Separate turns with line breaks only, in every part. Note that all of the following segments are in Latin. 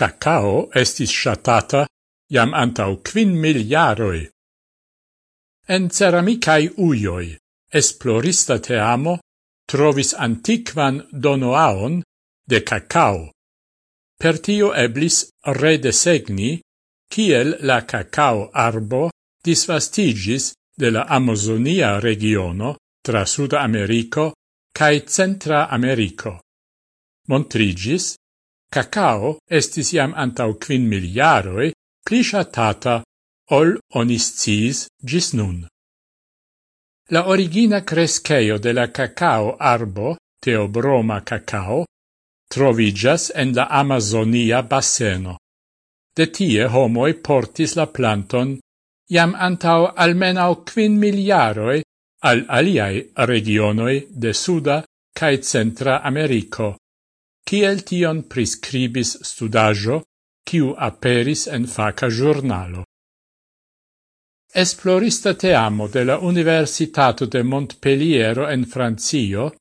cacao estis shatata jam antau quin miliaroi. En ceramicai uioi, esplorista teamo trovis antiquan donoaon de cacao. Per tio eblis redesegni kiel la cacao arbo disvastigis de la Amazonia regiono tra Sud Americo cae Centra Americo. Montrigis cacao estis iam antau quin miliaroi pli shatata ol oniscis gis nun. La origina cresceio de la cacao arbo, teobroma cacao, trovigas en la Amazonia basseno. De tie homoi portis la planton iam antau almenau quin miliaroi al aliai regionoi de Suda cae Centra Americo. Kiel tion prescribis studajo, kiu aperis en faca giornalo. Esplorista teamo de la Universitato de Montpelliero en Francio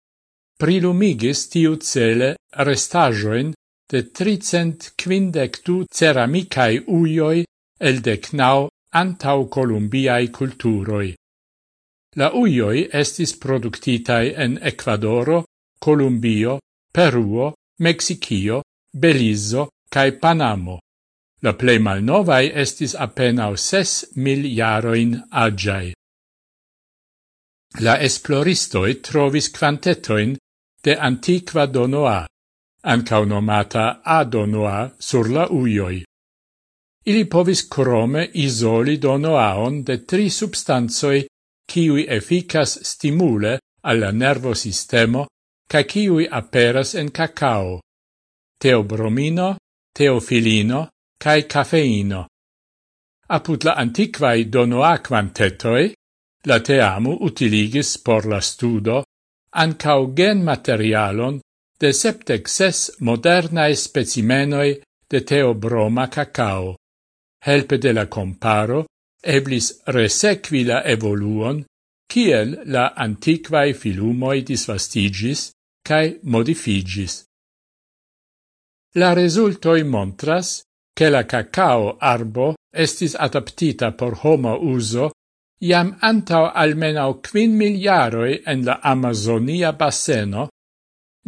prilumigis tiu cele restajoin de 352 ceramicae uioi el decnau antau columbiae culturoi. La uioi estis productitai en Ecuadoro, Columbio, Peruo, Mexicio, Belizo cae Panamo. La plei malnovai estis apenao ses mil jaroin agiai. La esploristoi trovis quantetoin de antiqua donoa, ancau nomata adonoa sur la uioi. Ili povis crome isoli donoaon de tri substanzoi kiui efficas stimule alla nervosistemo ca ciui aperas en cacao, teobromino, teofilino, cae cafeino. Apud la antiquae donoa quantetoi, la teamu utiligis por la studo ancau gen materialon de septec ses modernae specimenoi de teobroma cacao. Helpe de la comparo eblis resequi la evoluon, kiel la antiquae filumoi disvastigis, cae modifigis. La resultoi montras che la cacao arbo estis adaptita por homo uso iam antau almenau quin miliaroi en la Amazonia basseno,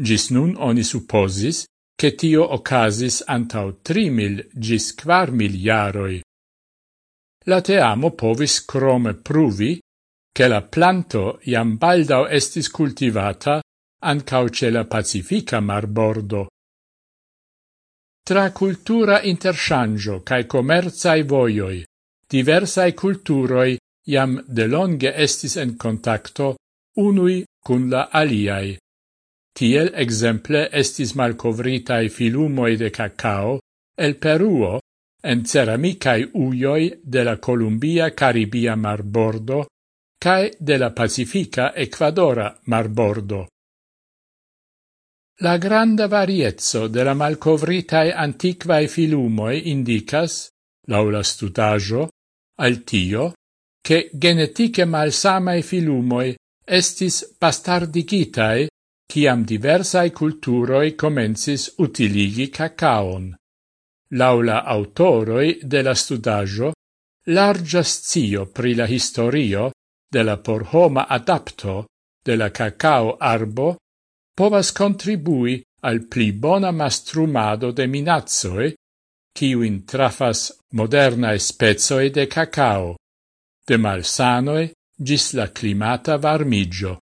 gis nun oni supposis che tio ocasis antau trimil gis quar miliaroi. La teamo povis crome pruvi che la planto iam baldau estis cultivata ancau ce la Pacifica marbordo. Tra cultura interchangio cae comerzae voioi, diversae culturoi iam delonge estis en contacto unui cun la aliai. Tiel exemple estis malcovritae filumoi de cacao el Peruo en ceramicae uioi de la Columbia Caribia marbordo cae de la Pacifica Ecuadora marbordo. La granda variezzo de la malcovritae antiquae filumoi indicas, laula stutajo, al tio, che genetiche malsamae filumoi estis bastardigitae ciam diversae culturoi comensis utiligi cacaon. Laula autoroi de la studajo, larga zio pri la historio de la porhoma adapto de la cacao arbo povas contribui al pli bona mastrumado de minazzoe, ciuin trafas modernae spezoe de cacao, de malsanoe gis la climata varmigio.